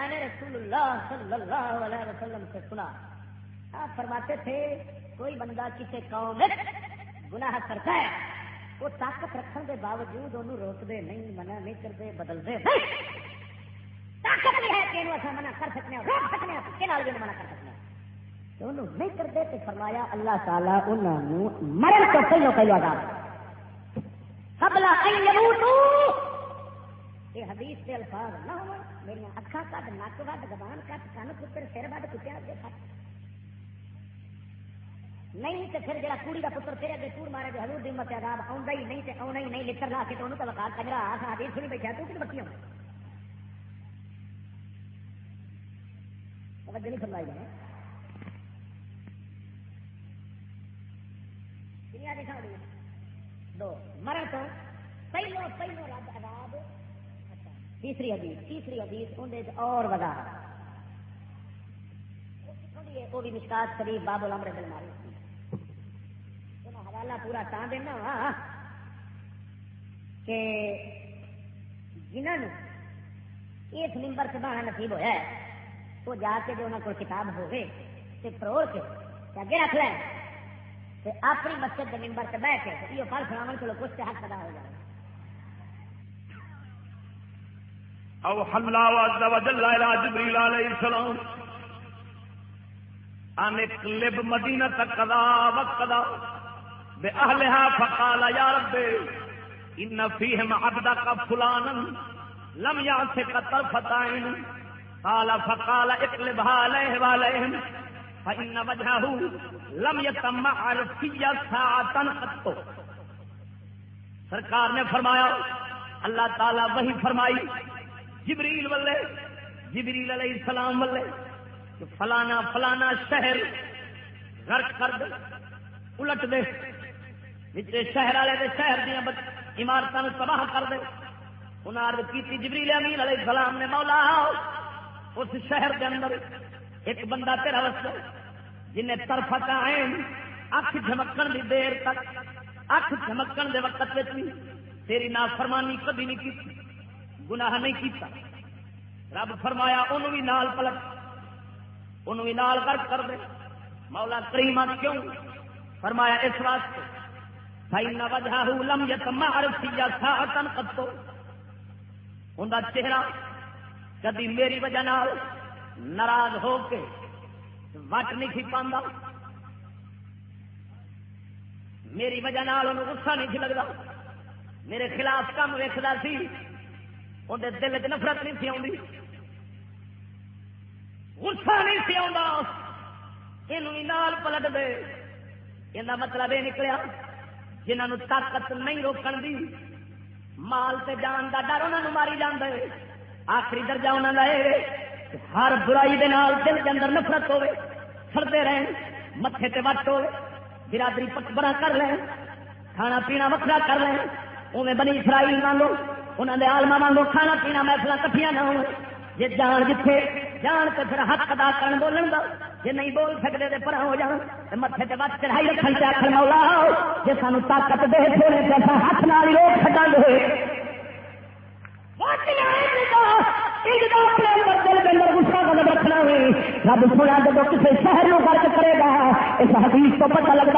میں نے رسول اللہ صلی اللہ علیہ وسلم سے سنا۔ آپ فرماتے تھے، کوئی بندہ کسی قوم گناہ کرتا ہے، وہ طاقت رکھنے کے باوجود انہوں روکتے نہیں، منع نہیں کرتے، بدلتے طاقت نہیں ہے کہ اصل منع کر سکتے ہیں، روک سکتے ہیں، کسی نال بھی منع کر سکتے ہیں۔ تو انہوں نہیں کرتے تو فرمایا، اللہ تعالیٰ انہوں مرن تو پہلو پہلو آزاد قبل ان يموتوا یہ حدیث کے الفاظ نہ ہو میری اکھا کٹ نک وڈ، زبان کٹ کن پتر، سر وڈ کتیا اگے کٹ نہیں تو پھر جا کوڑی کا پتر تیرے اگے کوڑ مارے گا حضور دی امت عذاب آؤں ہی نہیں تے آنا ہی نہیں لکھر لا کے تو انہوں تو وقال کنجرا آسا حدیث سنی بیٹھا، تو کت بکیوں توجہ نہیں فرمائی جائے۔ کنی حدیث آ دو، مرن تو پہلو پہلو رب عذاب تیسری حدیث تیسری حدیث اندر اور وضا وہ بھی مشکات شریف باب الامر دل ماری حوالہ پورا تا دینا وا کہ جنہوں اس نمبر سے بہانا نصیب ہوا ہے وہ جا کے جو انہوں کو کتاب ہوگی پروڑ کے اگے رکھ لیں اپنی مسجد کے ممبر سے بہ کے یہ پل سناو چلو کچھ حق ادا ہو جائے او حملہ عز وجل الى جبریل علیہ السلام۔ ان اقلب مدینہ قضا وقضا باهلها فقال يا رب، ان فيهم عبدك فلانا لم يعصك طرفة عين قال، فقال اقلبها عليه وعليهم فإن وجهه لم يتمعر في ساعة قط۔ سرکار نے فرمایا، اللہ تعالی وہی فرمائی جبریل ولے جبریل علیہ السلام ولے کہ فلانا فلانا شہر غرق کر دے، الٹ دے وچے شہر والے دے شہر دیا عمارتوں تباہ کر دے۔ انہیں عرض کی جبریل امین علیہ السلام نے مولا، اس شہر دے اندر ایک بندہ تیرا وسط جنہیں طرف عین اکھ جھمکن دی دیر تک، اکھ جھمکن دے وقت بھی تیری نافرمانی کبھی نہیں کی گناہ نہیں کیتا۔ رب فرمایا انہوں بھی نال پلٹ۔ انہوں بھی نال غرق کر دے۔ مولا کریما کیوں؟ فرمایا، اس واسطے۔ بھائی نہ وجہ لم یتما عرفیا تھا تن کتو ان چہرہ کدی میری وجہ نال ناراض ہو کے وٹ نہیں سی پاندہ میری وجہ نال انہوں غصہ نہیں سی لگتا میرے خلاف کم ویکتا سی۔ اندر دل چ نفرت نہیں سی آئی غصہ نہیں سی آ پلٹ دے یہ مطلب یہ نکلیا جنہوں طاقت نہیں روکن دی مال سے جان کا ڈر انہوں ماری جانا آخری درجہ انہوں کا یہ ہر برائی دے نال دل کے اندر نفرت ہوے سڑتے رہن متے تے وٹ ہوے برادری پکبرا کر لیں کھانا پینا وکرا کر لیں انہیں بنی اسرائیل مانگو انہوں نے آلما مانگو کھانا پینا محفل کٹیا نہ ہو جی جان جتھے جان کے پھر حق ادا کر بولن دا جی نہیں بول سکتے تو پر ہو جان۔ متے تے وٹ چڑھائی رکھن سے آخر مولا جی سانو طاقت دے تھوڑے پیسہ ہاتھ نال ہی روک سکا گے۔ رب سونا جب کسی شہر نو خرچ کرے گا، اس حدیث کو پتہ لگتا